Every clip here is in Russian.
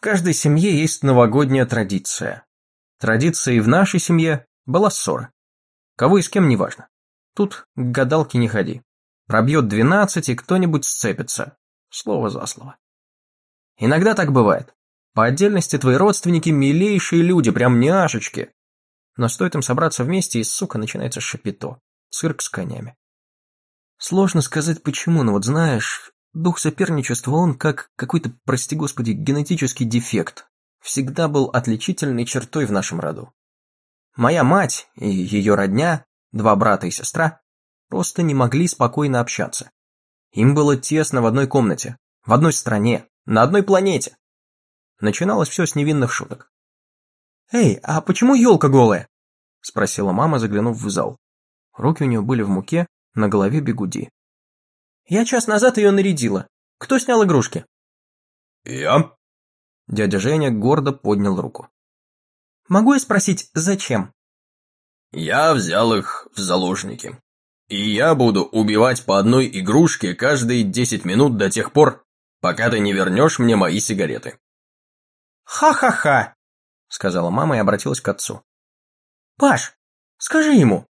Каждой семье есть новогодняя традиция. Традицией в нашей семье была ссора. Кого и с кем неважно. Тут к гадалке не ходи. Пробьет двенадцать, и кто-нибудь сцепится. Слово за слово. Иногда так бывает. По отдельности твои родственники милейшие люди, прям няшечки. Но стоит им собраться вместе, и, сука, начинается шапито. Цирк с конями. Сложно сказать почему, но вот знаешь, дух соперничества, он как какой-то, прости господи, генетический дефект. Всегда был отличительной чертой в нашем роду. Моя мать и ее родня, два брата и сестра, просто не могли спокойно общаться. Им было тесно в одной комнате, в одной стране, на одной планете. Начиналось все с невинных шуток. «Эй, а почему елка голая?» – спросила мама, заглянув в зал. Руки у нее были в муке, на голове бегуди. «Я час назад ее нарядила. Кто снял игрушки?» «Я». Дядя Женя гордо поднял руку. «Могу я спросить, зачем?» «Я взял их в заложники. И я буду убивать по одной игрушке каждые десять минут до тех пор, пока ты не вернешь мне мои сигареты. «Ха-ха-ха!» — сказала мама и обратилась к отцу. «Паш, скажи ему!»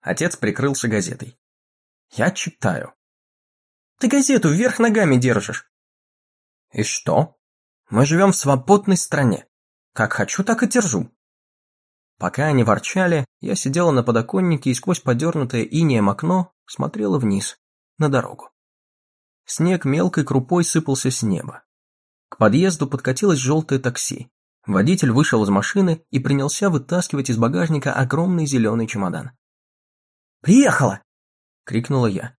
Отец прикрылся газетой. «Я читаю». «Ты газету вверх ногами держишь». «И что? Мы живем в свободной стране. Как хочу, так и держу. Пока они ворчали, я сидела на подоконнике и сквозь подернутое инеем окно смотрела вниз, на дорогу. Снег мелкой крупой сыпался с неба. К подъезду подкатилось желтое такси. Водитель вышел из машины и принялся вытаскивать из багажника огромный зеленый чемодан. «Приехала!» — крикнула я.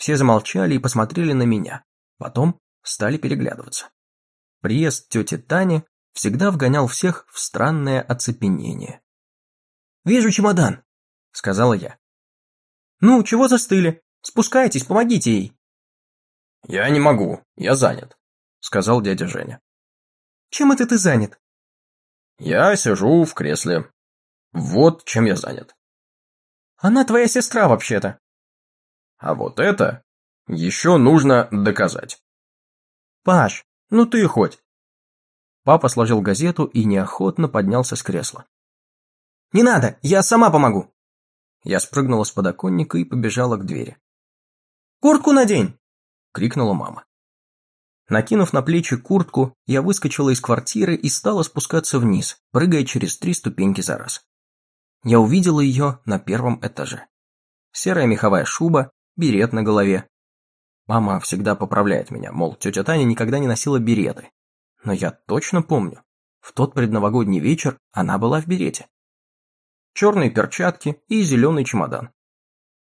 Все замолчали и посмотрели на меня. Потом стали переглядываться. Приезд тети Тани всегда вгонял всех в странное оцепенение. «Вижу чемодан», — сказала я. «Ну, чего застыли? Спускайтесь, помогите ей». «Я не могу, я занят», — сказал дядя Женя. «Чем это ты занят?» «Я сижу в кресле. Вот чем я занят». «Она твоя сестра, вообще-то». «А вот это еще нужно доказать». «Паш, ну ты хоть, Папа сложил газету и неохотно поднялся с кресла. «Не надо, я сама помогу!» Я спрыгнула с подоконника и побежала к двери. «Куртку надень!» — крикнула мама. Накинув на плечи куртку, я выскочила из квартиры и стала спускаться вниз, прыгая через три ступеньки за раз. Я увидела ее на первом этаже. Серая меховая шуба, берет на голове. Мама всегда поправляет меня, мол, тетя Таня никогда не носила береты, но я точно помню, в тот предновогодний вечер она была в берете. Черные перчатки и зеленый чемодан.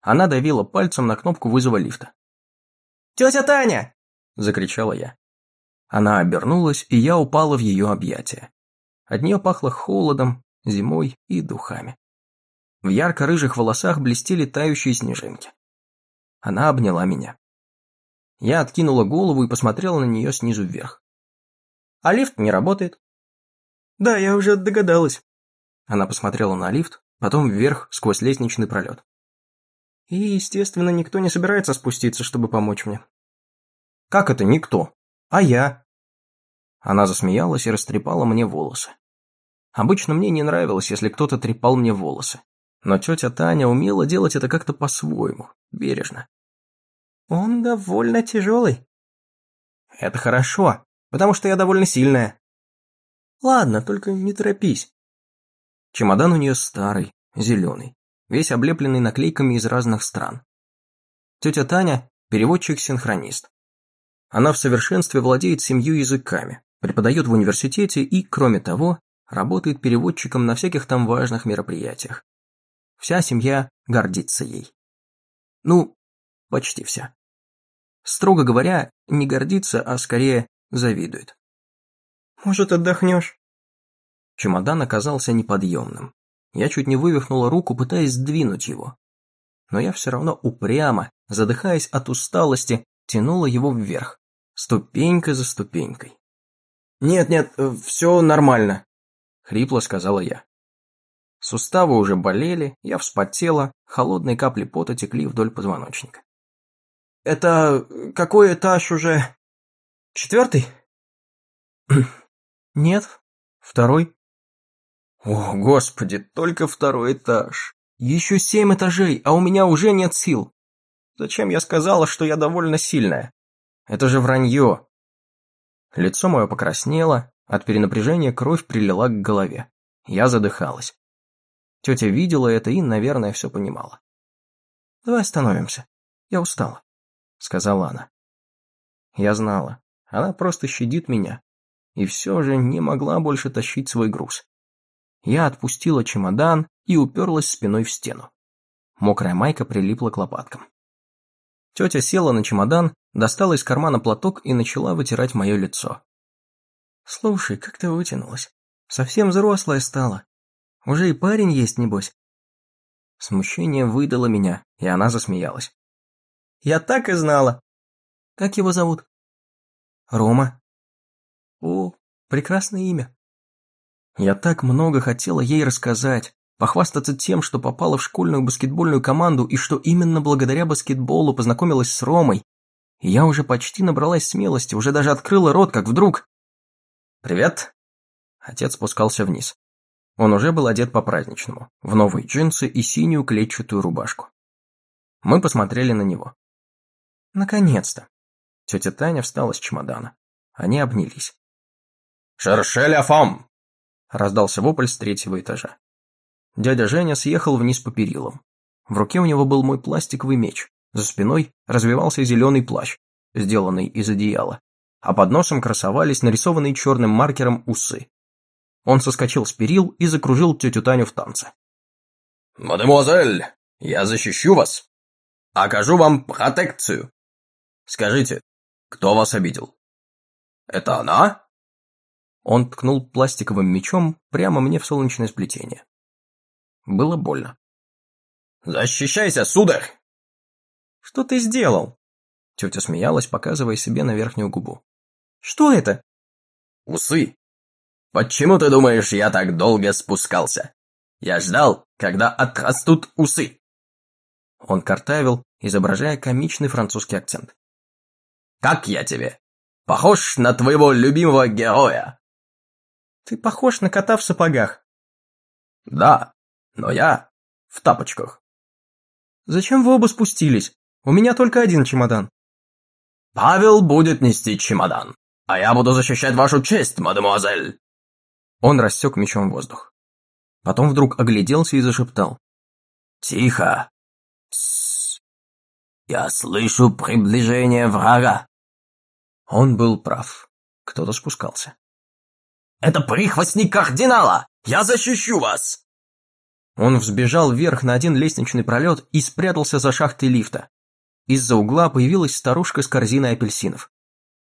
Она давила пальцем на кнопку вызова лифта. «Тетя Таня!» – закричала я. Она обернулась, и я упала в ее объятия. От нее пахло холодом, зимой и духами. В ярко-рыжих волосах блестели тающие снежинки. Она обняла меня. Я откинула голову и посмотрела на нее снизу вверх. А лифт не работает. Да, я уже догадалась. Она посмотрела на лифт, потом вверх сквозь лестничный пролет. И, естественно, никто не собирается спуститься, чтобы помочь мне. Как это никто? А я? Она засмеялась и растрепала мне волосы. Обычно мне не нравилось, если кто-то трепал мне волосы. Но тетя Таня умела делать это как-то по-своему, бережно. Он довольно тяжелый. Это хорошо, потому что я довольно сильная. Ладно, только не торопись. Чемодан у нее старый, зеленый, весь облепленный наклейками из разных стран. Тетя Таня – переводчик-синхронист. Она в совершенстве владеет семью языками, преподает в университете и, кроме того, работает переводчиком на всяких там важных мероприятиях. Вся семья гордится ей. Ну, почти вся. Строго говоря, не гордится, а скорее завидует. «Может, отдохнешь?» Чемодан оказался неподъемным. Я чуть не вывихнула руку, пытаясь сдвинуть его. Но я все равно упрямо, задыхаясь от усталости, тянула его вверх, ступенька за ступенькой. «Нет-нет, все нормально», — хрипло сказала я. Суставы уже болели, я вспотела, холодные капли пота текли вдоль позвоночника. «Это какой этаж уже?» Четвертый? Нет, второй. О, господи, только второй этаж. Еще семь этажей, а у меня уже нет сил. Зачем я сказала, что я довольно сильная? Это же вранье. Лицо мое покраснело, от перенапряжения кровь прилила к голове. Я задыхалась. Тетя видела это и, наверное, все понимала. «Давай остановимся. Я устала», — сказала она. Я знала, она просто щадит меня, и все же не могла больше тащить свой груз. Я отпустила чемодан и уперлась спиной в стену. Мокрая майка прилипла к лопаткам. Тетя села на чемодан, достала из кармана платок и начала вытирать мое лицо. «Слушай, как ты вытянулась? Совсем взрослая стала. Уже и парень есть, небось?» Смущение выдало меня, и она засмеялась. «Я так и знала!» «Как его зовут?» «Рома». «О, прекрасное имя!» Я так много хотела ей рассказать, похвастаться тем, что попала в школьную баскетбольную команду и что именно благодаря баскетболу познакомилась с Ромой. И я уже почти набралась смелости, уже даже открыла рот, как вдруг... «Привет!» Отец спускался вниз. Он уже был одет по-праздничному, в новые джинсы и синюю клетчатую рубашку. Мы посмотрели на него. Наконец-то. Тетя Таня встала с чемодана. Они обнялись. «Шершеля фам!» Раздался вопль с третьего этажа. Дядя Женя съехал вниз по перилам. В руке у него был мой пластиковый меч. За спиной развивался зеленый плащ, сделанный из одеяла. А под носом красовались нарисованные черным маркером усы. Он соскочил с перил и закружил тетю Таню в танце. «Мадемуазель, я защищу вас. Окажу вам протекцию. Скажите, кто вас обидел? Это она?» Он ткнул пластиковым мечом прямо мне в солнечное сплетение. Было больно. «Защищайся, сударь!» «Что ты сделал?» Тетя смеялась, показывая себе на верхнюю губу. «Что это?» «Усы. Почему ты думаешь, я так долго спускался? Я ждал, когда отрастут усы». Он картавил, изображая комичный французский акцент. «Как я тебе? Похож на твоего любимого героя?» Ты похож на кота в сапогах. Да, но я в тапочках. Зачем вы оба спустились? У меня только один чемодан. Павел будет нести чемодан, а я буду защищать вашу честь, мадемуазель. Он рассек мечом воздух. Потом вдруг огляделся и зашептал. Тихо. Тссс. Я слышу приближение врага. Он был прав. Кто-то спускался. Это прихвостник кардинала! Я защищу вас!» Он взбежал вверх на один лестничный пролет и спрятался за шахтой лифта. Из-за угла появилась старушка с корзиной апельсинов.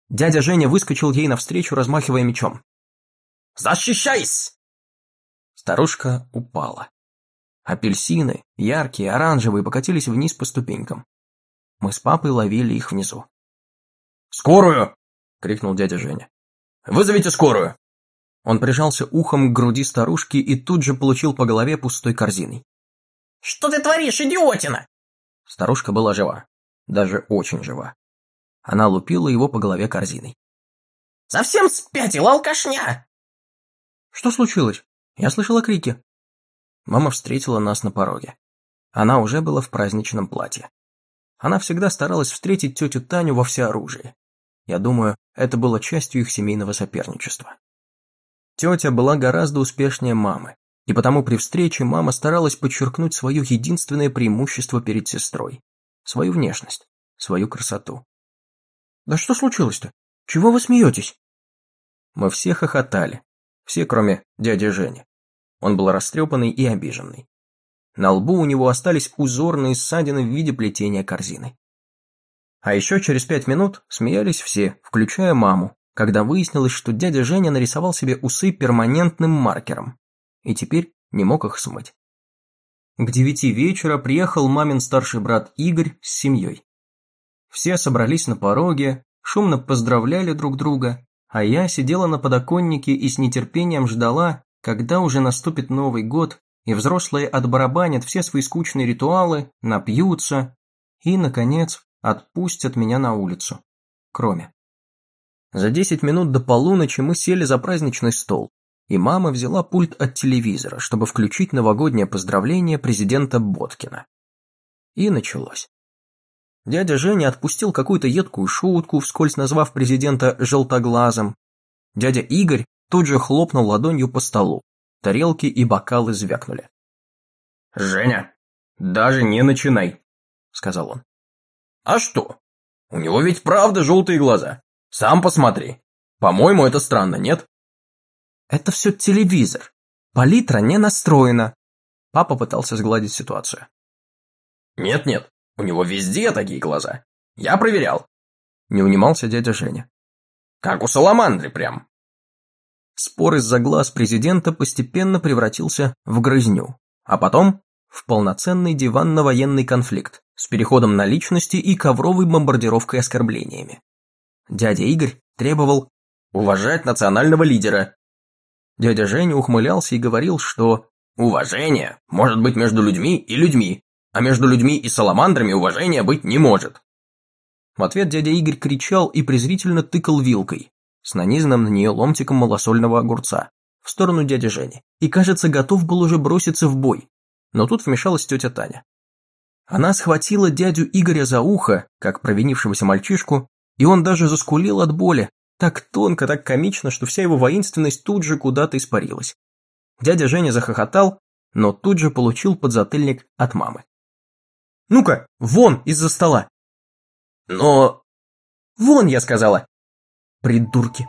Дядя Женя выскочил ей навстречу, размахивая мечом. «Защищайся!» Старушка упала. Апельсины, яркие, оранжевые, покатились вниз по ступенькам. Мы с папой ловили их внизу. «Скорую!» — крикнул дядя Женя. «Вызовите скорую!» Он прижался ухом к груди старушки и тут же получил по голове пустой корзиной. «Что ты творишь, идиотина?» Старушка была жива. Даже очень жива. Она лупила его по голове корзиной. «Совсем спятил, алкашня!» «Что случилось? Я слышала крики». Мама встретила нас на пороге. Она уже была в праздничном платье. Она всегда старалась встретить тетю Таню во всеоружии. Я думаю, это было частью их семейного соперничества. Тетя была гораздо успешнее мамы, и потому при встрече мама старалась подчеркнуть свое единственное преимущество перед сестрой – свою внешность, свою красоту. «Да что случилось-то? Чего вы смеетесь?» Мы все хохотали, все кроме дяди Жени. Он был растрепанный и обиженный. На лбу у него остались узорные ссадины в виде плетения корзины. А еще через пять минут смеялись все, включая маму, когда выяснилось, что дядя Женя нарисовал себе усы перманентным маркером и теперь не мог их смыть. К девяти вечера приехал мамин старший брат Игорь с семьей. Все собрались на пороге, шумно поздравляли друг друга, а я сидела на подоконнике и с нетерпением ждала, когда уже наступит Новый год, и взрослые отбарабанят все свои скучные ритуалы, напьются и, наконец, отпустят меня на улицу. Кроме. За десять минут до полуночи мы сели за праздничный стол, и мама взяла пульт от телевизора, чтобы включить новогоднее поздравление президента Боткина. И началось. Дядя Женя отпустил какую-то едкую шутку, вскользь назвав президента «желтоглазым». Дядя Игорь тут же хлопнул ладонью по столу. Тарелки и бокалы звякнули. «Женя, даже не начинай», — сказал он. «А что? У него ведь правда желтые глаза. Сам посмотри. По-моему, это странно, нет?» «Это все телевизор. Палитра не настроена». Папа пытался сгладить ситуацию. «Нет-нет, у него везде такие глаза. Я проверял. Не унимался дядя Женя. Как у саламандры прям. Спор из-за глаз президента постепенно превратился в грызню, а потом в полноценный диванно-военный конфликт с переходом на личности и ковровой бомбардировкой оскорблениями. Дядя Игорь требовал уважать национального лидера. Дядя Женя ухмылялся и говорил, что уважение может быть между людьми и людьми, а между людьми и саламандрами уважения быть не может. В ответ дядя Игорь кричал и презрительно тыкал вилкой с нанизанным на нее ломтиком малосольного огурца в сторону дяди Жени и, кажется, готов был уже броситься в бой. Но тут вмешалась тетя Таня. Она схватила дядю Игоря за ухо, как провинившегося мальчишку, и он даже заскулил от боли, так тонко, так комично, что вся его воинственность тут же куда-то испарилась. Дядя Женя захохотал, но тут же получил подзатыльник от мамы. Ну-ка, вон из-за стола. Но... Вон, я сказала. Придурки.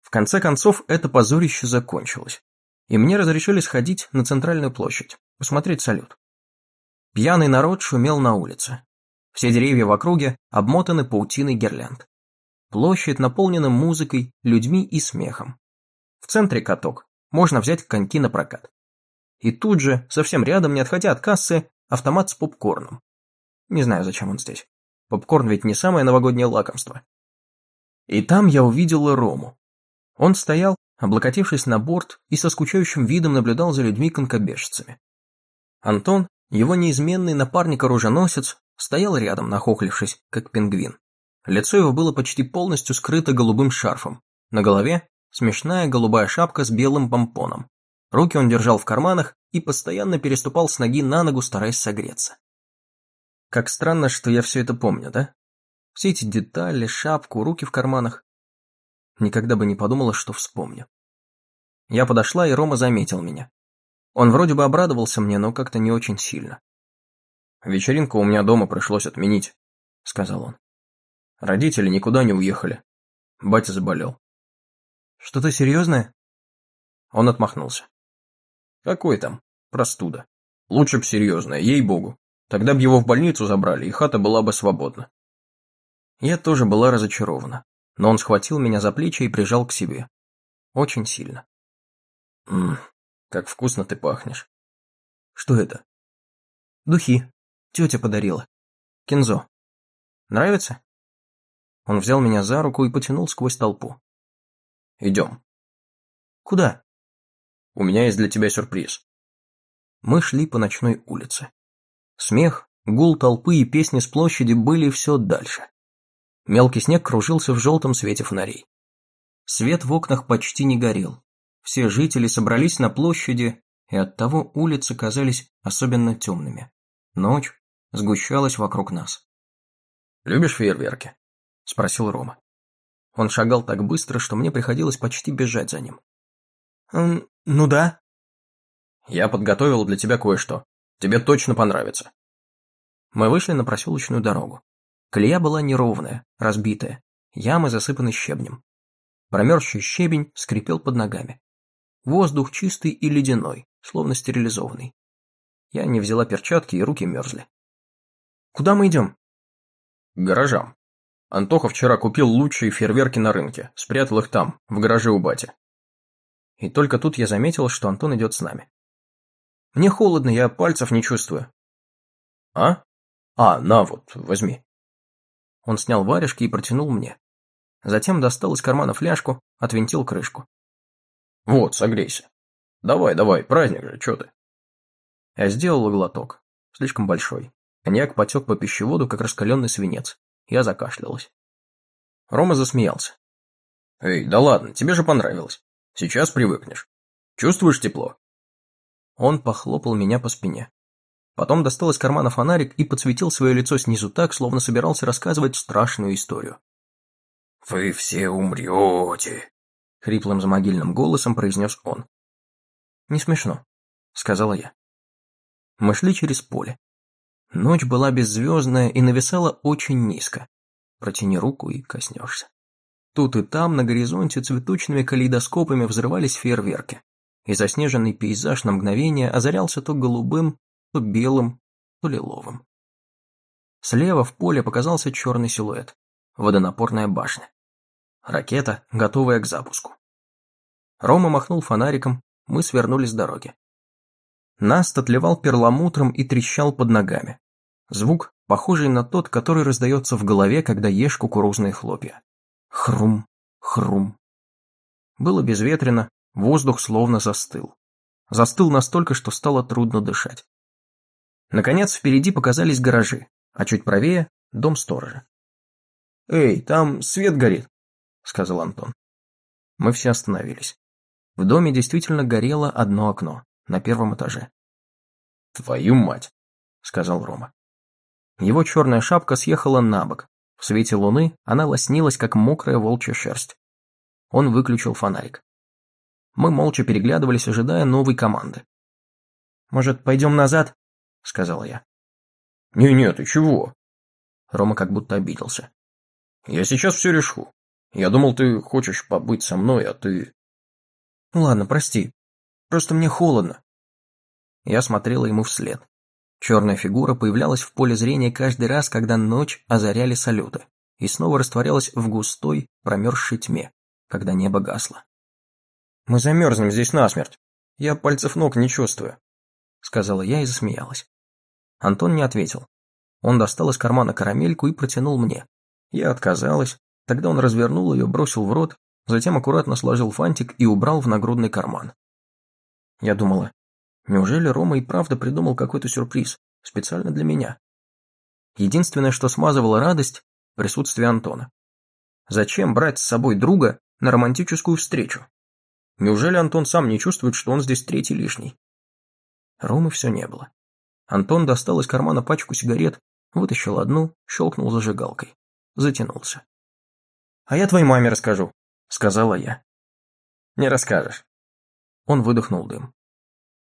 В конце концов, это позорище закончилось, и мне разрешили сходить на центральную площадь, посмотреть салют. Пьяный народ шумел на улице. Все деревья в округе обмотаны паутиной гирлянд. Площадь наполнена музыкой, людьми и смехом. В центре каток. Можно взять коньки на прокат. И тут же, совсем рядом, не отходя от кассы, автомат с попкорном. Не знаю, зачем он здесь. Попкорн ведь не самое новогоднее лакомство. И там я увидела Рому. Он стоял, облокотившись на борт, и со скучающим видом наблюдал за людьми-конкобежцами. Антон, его неизменный напарник-оруженосец, стоял рядом, нахохлившись, как пингвин. Лицо его было почти полностью скрыто голубым шарфом. На голове Смешная голубая шапка с белым помпоном. Руки он держал в карманах и постоянно переступал с ноги на ногу, стараясь согреться. Как странно, что я все это помню, да? Все эти детали, шапку, руки в карманах. Никогда бы не подумала, что вспомню. Я подошла, и Рома заметил меня. Он вроде бы обрадовался мне, но как-то не очень сильно. «Вечеринку у меня дома пришлось отменить», — сказал он. «Родители никуда не уехали. Батя заболел. Что-то серьезное?» Он отмахнулся. «Какой там? Простуда. Лучше б серьезная, ей-богу. Тогда б его в больницу забрали, и хата была бы свободна». Я тоже была разочарована, но он схватил меня за плечи и прижал к себе. Очень сильно. «Ммм, как вкусно ты пахнешь». «Что это?» «Духи. Тетя подарила. Кинзо. Нравится?» Он взял меня за руку и потянул сквозь толпу. Идем. Куда? У меня есть для тебя сюрприз. Мы шли по ночной улице. Смех, гул толпы и песни с площади были все дальше. Мелкий снег кружился в желтом свете фонарей. Свет в окнах почти не горел. Все жители собрались на площади, и оттого улицы казались особенно темными. Ночь сгущалась вокруг нас. «Любишь фейерверки?» – спросил Рома. Он шагал так быстро, что мне приходилось почти бежать за ним. «Эм, ну да». «Я подготовил для тебя кое-что. Тебе точно понравится». Мы вышли на проселочную дорогу. Колея была неровная, разбитая, ямы засыпаны щебнем. Промерзший щебень скрипел под ногами. Воздух чистый и ледяной, словно стерилизованный. Я не взяла перчатки, и руки мерзли. «Куда мы идем?» «К гаражам. Антоха вчера купил лучшие фейерверки на рынке, спрятал их там, в гараже у бати. И только тут я заметил, что Антон идет с нами. Мне холодно, я пальцев не чувствую. А? А, на вот, возьми. Он снял варежки и протянул мне. Затем достал из кармана фляжку, отвинтил крышку. Вот, согрейся. Давай, давай, праздник же, чё ты? Я сделал глоток. слишком большой. Коньяк потек по пищеводу, как раскаленный свинец. Я закашлялась. Рома засмеялся. «Эй, да ладно, тебе же понравилось. Сейчас привыкнешь. Чувствуешь тепло?» Он похлопал меня по спине. Потом достал из кармана фонарик и подсветил свое лицо снизу так, словно собирался рассказывать страшную историю. «Вы все умрете», — хриплым замогильным голосом произнес он. «Не смешно», — сказала я. Мы шли через поле. Ночь была беззвездная и нависала очень низко. Протяни руку и коснешься. Тут и там на горизонте цветочными калейдоскопами взрывались фейерверки, и заснеженный пейзаж на мгновение озарялся то голубым, то белым, то лиловым. Слева в поле показался черный силуэт. Водонапорная башня. Ракета, готовая к запуску. Рома махнул фонариком, мы свернули с дороги. Наст отливал перламутром и трещал под ногами. Звук, похожий на тот, который раздается в голове, когда ешь кукурузные хлопья. Хрум, хрум. Было безветренно, воздух словно застыл. Застыл настолько, что стало трудно дышать. Наконец, впереди показались гаражи, а чуть правее – дом сторожа. «Эй, там свет горит», – сказал Антон. Мы все остановились. В доме действительно горело одно окно, на первом этаже. «Твою мать», – сказал Рома. Его черная шапка съехала на бок. В свете луны она лоснилась, как мокрая волчья шерсть. Он выключил фонарик. Мы молча переглядывались, ожидая новой команды. «Может, пойдем назад?» — сказала я. «Не-не, ты чего?» Рома как будто обиделся. «Я сейчас все решу. Я думал, ты хочешь побыть со мной, а ты...» «Ну ладно, прости. Просто мне холодно». Я смотрела ему вслед. Черная фигура появлялась в поле зрения каждый раз, когда ночь озаряли салюты, и снова растворялась в густой, промерзшей тьме, когда небо гасло. «Мы замерзнем здесь насмерть. Я пальцев ног не чувствую», — сказала я и засмеялась. Антон не ответил. Он достал из кармана карамельку и протянул мне. Я отказалась, тогда он развернул ее, бросил в рот, затем аккуратно сложил фантик и убрал в нагрудный карман. Я думала, неужели Рома и правда придумал какой-то сюрприз, специально для меня? Единственное, что смазывало радость – присутствие Антона. Зачем брать с собой друга на романтическую встречу? Неужели Антон сам не чувствует, что он здесь третий лишний? Ромы все не было. Антон достал из кармана пачку сигарет, вытащил одну, щелкнул зажигалкой. Затянулся. «А я твоей маме расскажу», — сказала я. «Не расскажешь». Он выдохнул дым.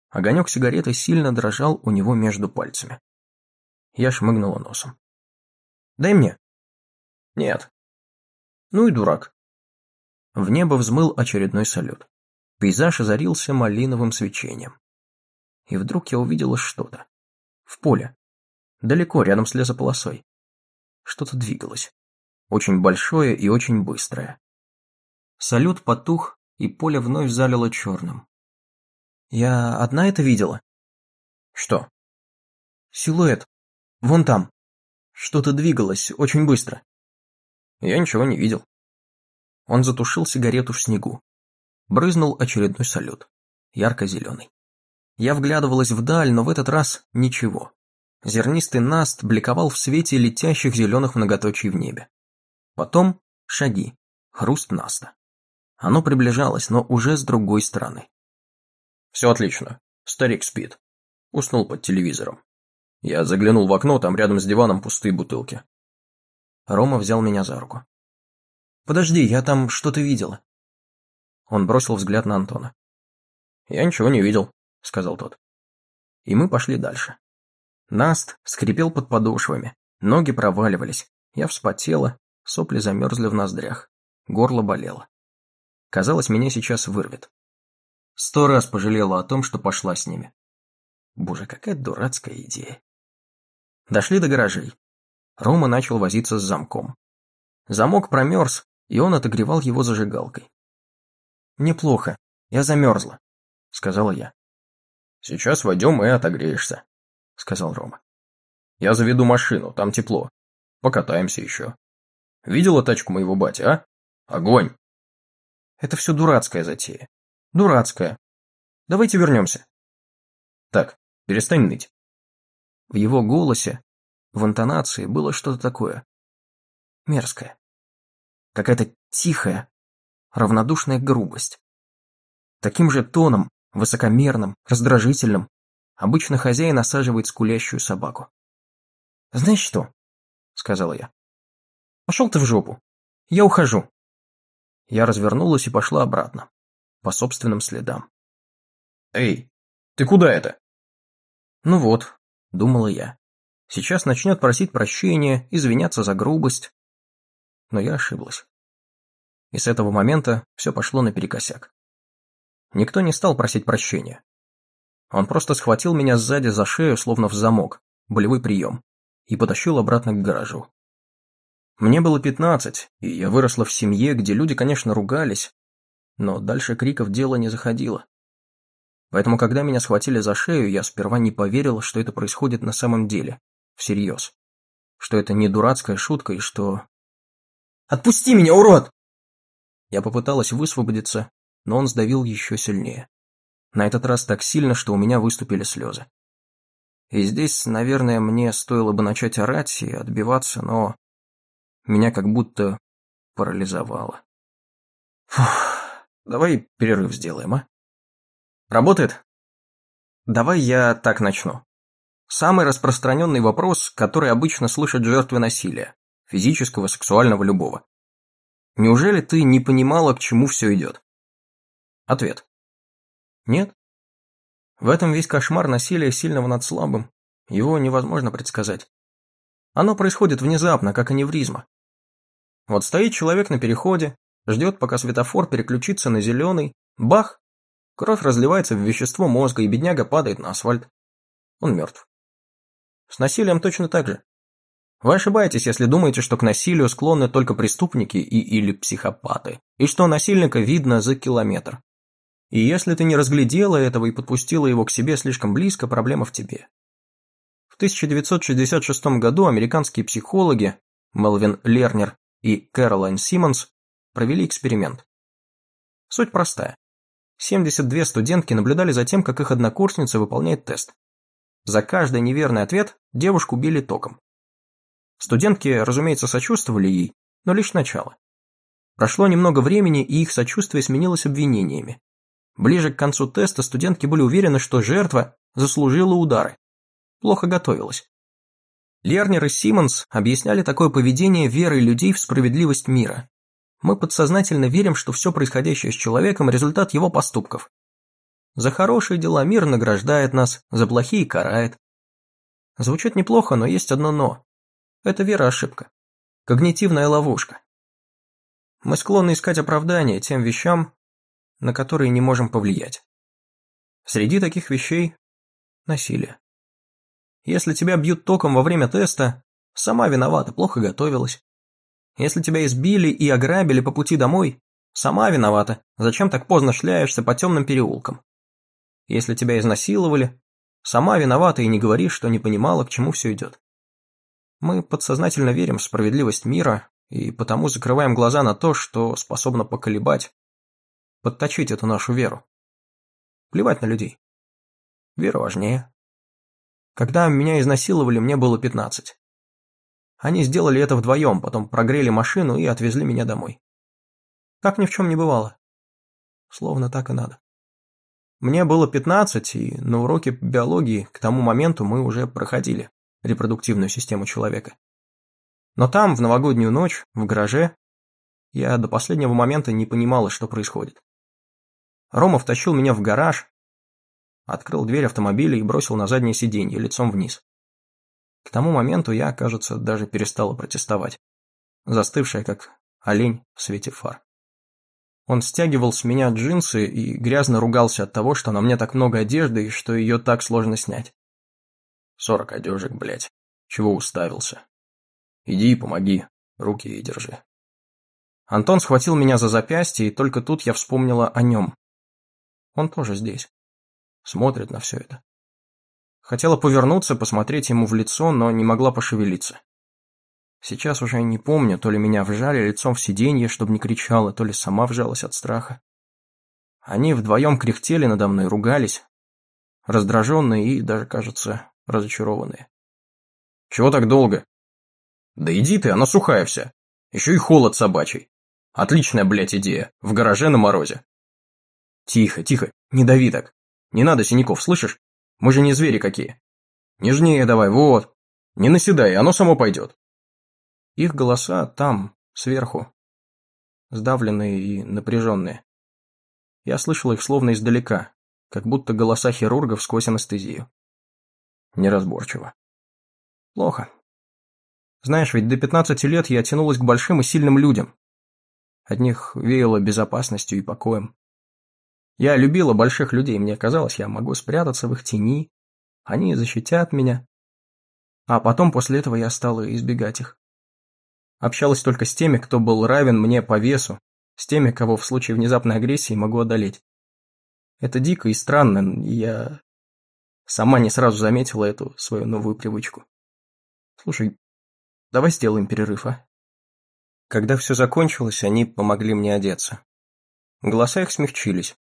Огонек сигареты сильно дрожал у него между пальцами. Я шмыгнула носом. «Дай мне». «Нет». «Ну и дурак». В небо взмыл очередной салют. Пейзаж озарился малиновым свечением. И вдруг я увидела что-то. В поле. Далеко, рядом с лесополосой. Что-то двигалось. Очень большое и очень быстрое. Салют потух, и поле вновь залило черным. Я одна это видела? Что? Силуэт. Вон там. Что-то двигалось очень быстро. Я ничего не видел. Он затушил сигарету в снегу. Брызнул очередной салют. Ярко-зеленый. Я вглядывалась вдаль, но в этот раз ничего. Зернистый наст бликовал в свете летящих зеленых многоточий в небе. Потом шаги, хруст наста. Оно приближалось, но уже с другой стороны. Все отлично. Старик спит. Уснул под телевизором. Я заглянул в окно, там рядом с диваном пустые бутылки. Рома взял меня за руку. «Подожди, я там что-то видела». Он бросил взгляд на Антона. «Я ничего не видел», — сказал тот. И мы пошли дальше. Наст скрипел под подошвами, ноги проваливались, я вспотела, сопли замерзли в ноздрях, горло болело. Казалось, меня сейчас вырвет. Сто раз пожалела о том, что пошла с ними. Боже, какая дурацкая идея. Дошли до гаражей. Рома начал возиться с замком. Замок промерз, и он отогревал его зажигалкой. «Неплохо, я замерзла», — сказала я. «Сейчас войдем и отогреешься», — сказал Рома. «Я заведу машину, там тепло. Покатаемся еще. Видела тачку моего бати, а? Огонь!» «Это все дурацкая затея. Дурацкая. Давайте вернемся». «Так, перестань ныть. В его голосе, в интонации было что-то такое. Мерзкое. Какая-то тихая, равнодушная грубость. Таким же тоном, высокомерным, раздражительным, обычно хозяин осаживает скулящую собаку. «Знаешь что?» — сказала я. «Пошел ты в жопу. Я ухожу». Я развернулась и пошла обратно, по собственным следам. «Эй, ты куда это?» «Ну вот», — думала я. «Сейчас начнет просить прощения, извиняться за грубость». Но я ошиблась. И с этого момента все пошло наперекосяк. Никто не стал просить прощения. Он просто схватил меня сзади за шею, словно в замок, болевой прием, и потащил обратно к гаражу. Мне было пятнадцать, и я выросла в семье, где люди, конечно, ругались, но дальше криков дело не заходило. Поэтому, когда меня схватили за шею, я сперва не поверил, что это происходит на самом деле, всерьез. Что это не дурацкая шутка и что... «Отпусти меня, урод!» Я попыталась высвободиться, но он сдавил еще сильнее. На этот раз так сильно, что у меня выступили слезы. И здесь, наверное, мне стоило бы начать орать и отбиваться, но... Меня как будто парализовало. Фух, давай перерыв сделаем, а? Работает? Давай я так начну. Самый распространенный вопрос, который обычно слышат жертвы насилия, физического, сексуального, любого. Неужели ты не понимала, к чему все идет? Ответ. Нет. В этом весь кошмар насилия сильного над слабым. Его невозможно предсказать. Оно происходит внезапно, как аневризма. Вот стоит человек на переходе, ждет, пока светофор переключится на зеленый, бах, Кровь разливается в вещество мозга, и бедняга падает на асфальт. Он мертв. С насилием точно так же. Вы ошибаетесь, если думаете, что к насилию склонны только преступники и или психопаты, и что насильника видно за километр. И если ты не разглядела этого и подпустила его к себе слишком близко, проблема в тебе. В 1966 году американские психологи Мелвин Лернер и Кэролайн Симмонс провели эксперимент. Суть простая. 72 студентки наблюдали за тем, как их однокурсница выполняет тест. За каждый неверный ответ девушку били током. Студентки, разумеется, сочувствовали ей, но лишь начало. Прошло немного времени, и их сочувствие сменилось обвинениями. Ближе к концу теста студентки были уверены, что жертва заслужила удары. Плохо готовилась. Лернер и Симмонс объясняли такое поведение верой людей в справедливость мира. Мы подсознательно верим, что все происходящее с человеком – результат его поступков. За хорошие дела мир награждает нас, за плохие карает. Звучит неплохо, но есть одно «но». Это вера-ошибка. Когнитивная ловушка. Мы склонны искать оправдания тем вещам, на которые не можем повлиять. Среди таких вещей – насилие. Если тебя бьют током во время теста, сама виновата, плохо готовилась. Если тебя избили и ограбили по пути домой, сама виновата, зачем так поздно шляешься по темным переулкам. Если тебя изнасиловали, сама виновата и не говоришь, что не понимала, к чему все идет. Мы подсознательно верим в справедливость мира и потому закрываем глаза на то, что способно поколебать, подточить эту нашу веру. Плевать на людей. Вера важнее. Когда меня изнасиловали, мне было пятнадцать. Они сделали это вдвоем, потом прогрели машину и отвезли меня домой. Как ни в чем не бывало. Словно так и надо. Мне было 15, и на уроке биологии к тому моменту мы уже проходили репродуктивную систему человека. Но там, в новогоднюю ночь, в гараже, я до последнего момента не понимала, что происходит. Рома втащил меня в гараж, открыл дверь автомобиля и бросил на заднее сиденье, лицом вниз. К тому моменту я, кажется, даже перестала протестовать, застывшая как олень в свете фар. Он стягивал с меня джинсы и грязно ругался от того, что на мне так много одежды и что ее так сложно снять. Сорок одежек, блядь. Чего уставился? Иди и помоги, руки ей держи. Антон схватил меня за запястье, и только тут я вспомнила о нем. Он тоже здесь. Смотрит на все это. Хотела повернуться, посмотреть ему в лицо, но не могла пошевелиться. Сейчас уже не помню, то ли меня вжали лицом в сиденье, чтобы не кричала, то ли сама вжалась от страха. Они вдвоем кряхтели надо мной, ругались, раздраженные и даже, кажется, разочарованные. Чего так долго? Да иди ты, она сухая вся. Еще и холод собачий. Отличная, блядь, идея. В гараже на морозе. Тихо, тихо, не дави так. Не надо синяков, слышишь? Мы же не звери какие. Нежнее давай, вот. Не наседай, оно само пойдет. Их голоса там, сверху. Сдавленные и напряженные. Я слышал их словно издалека, как будто голоса хирургов сквозь анестезию. Неразборчиво. Плохо. Знаешь, ведь до 15 лет я тянулась к большим и сильным людям. От них веяло безопасностью и покоем. Я любила больших людей, мне казалось, я могу спрятаться в их тени, они защитят меня. А потом после этого я стала избегать их. Общалась только с теми, кто был равен мне по весу, с теми, кого в случае внезапной агрессии могу одолеть. Это дико и странно, я сама не сразу заметила эту свою новую привычку. Слушай, давай сделаем перерыв, а? Когда все закончилось, они помогли мне одеться. Голоса их смягчились.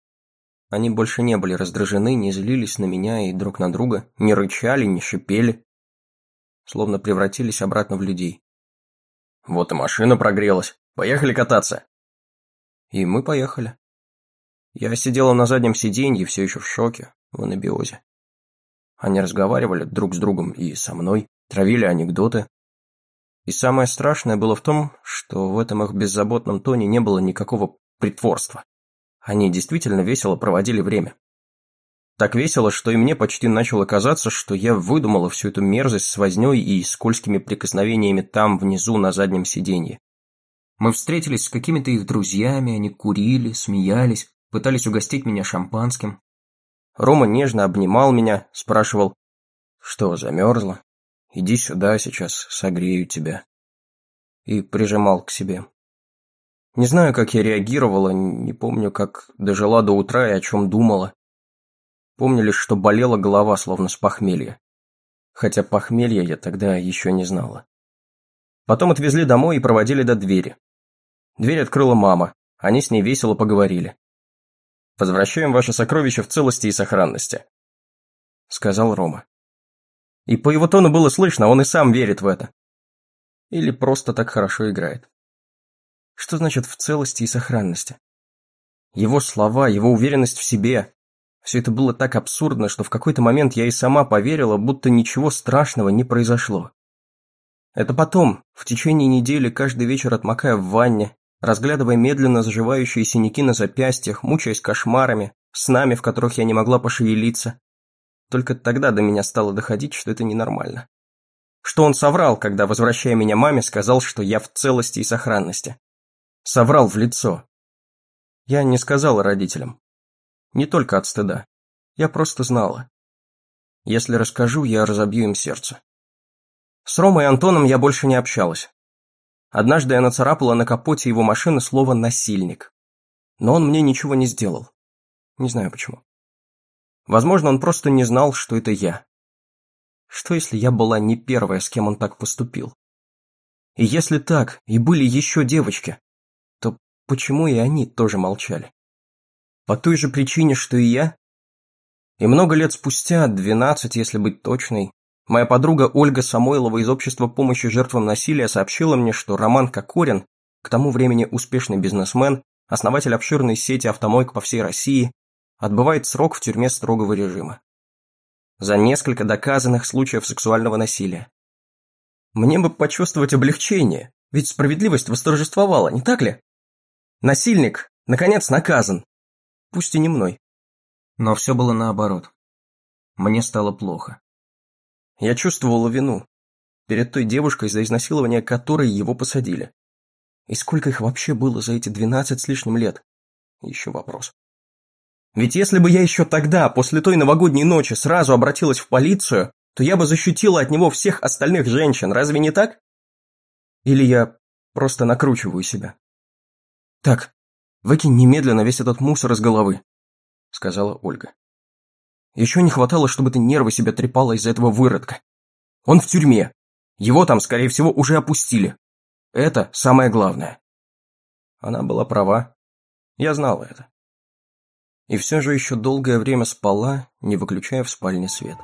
Они больше не были раздражены, не злились на меня и друг на друга, не рычали, не шипели. Словно превратились обратно в людей. Вот и машина прогрелась. Поехали кататься. И мы поехали. Я сидела на заднем сиденье, все еще в шоке, в анабиозе. Они разговаривали друг с другом и со мной, травили анекдоты. И самое страшное было в том, что в этом их беззаботном тоне не было никакого притворства. Они действительно весело проводили время. Так весело, что и мне почти начало казаться, что я выдумала всю эту мерзость с вознёй и скользкими прикосновениями там, внизу, на заднем сиденье. Мы встретились с какими-то их друзьями, они курили, смеялись, пытались угостить меня шампанским. Рома нежно обнимал меня, спрашивал, что, замерзла? Иди сюда, сейчас согрею тебя. И прижимал к себе. Не знаю, как я реагировала, не помню, как дожила до утра и о чем думала. Помню лишь, что болела голова, словно с похмелья. Хотя похмелья я тогда еще не знала. Потом отвезли домой и проводили до двери. Дверь открыла мама, они с ней весело поговорили. Возвращаем ваше сокровище в целости и сохранности», — сказал Рома. И по его тону было слышно, он и сам верит в это. Или просто так хорошо играет. Что значит в целости и сохранности? Его слова, его уверенность в себе. Все это было так абсурдно, что в какой-то момент я и сама поверила, будто ничего страшного не произошло. Это потом, в течение недели, каждый вечер отмокая в ванне, разглядывая медленно заживающие синяки на запястьях, мучаясь кошмарами, снами, в которых я не могла пошевелиться. Только тогда до меня стало доходить, что это ненормально. Что он соврал, когда, возвращая меня маме, сказал, что я в целости и сохранности. Соврал в лицо. Я не сказала родителям. Не только от стыда. Я просто знала. Если расскажу, я разобью им сердце. С Ромой и Антоном я больше не общалась. Однажды я нацарапала на капоте его машины слово «насильник». Но он мне ничего не сделал. Не знаю почему. Возможно, он просто не знал, что это я. Что если я была не первая, с кем он так поступил? И если так, и были еще девочки, почему и они тоже молчали? По той же причине, что и я? И много лет спустя, двенадцать, если быть точной, Моя подруга Ольга Самойлова из Общества помощи жертвам насилия сообщила мне, что Роман Кокорин, к тому времени успешный бизнесмен, основатель обширной сети автомойк по всей России, отбывает срок в тюрьме строгого режима. За несколько доказанных случаев сексуального насилия. Мне бы почувствовать облегчение, ведь справедливость восторжествовала, не так ли? Насильник, наконец, наказан. Пусть и не мной. Но все было наоборот. Мне стало плохо. Я чувствовала вину перед той девушкой, за изнасилование которой его посадили. И сколько их вообще было за эти двенадцать с лишним лет? Еще вопрос. Ведь если бы я еще тогда, после той новогодней ночи, сразу обратилась в полицию, то я бы защитила от него всех остальных женщин, разве не так? Или я просто накручиваю себя? Так, выкинь немедленно весь этот мусор из головы, сказала Ольга. Еще не хватало, чтобы ты нервы себя трепала из-за этого выродка. Он в тюрьме. Его там, скорее всего, уже опустили. Это самое главное. Она была права. Я знала это. И все же еще долгое время спала, не выключая в спальне свет.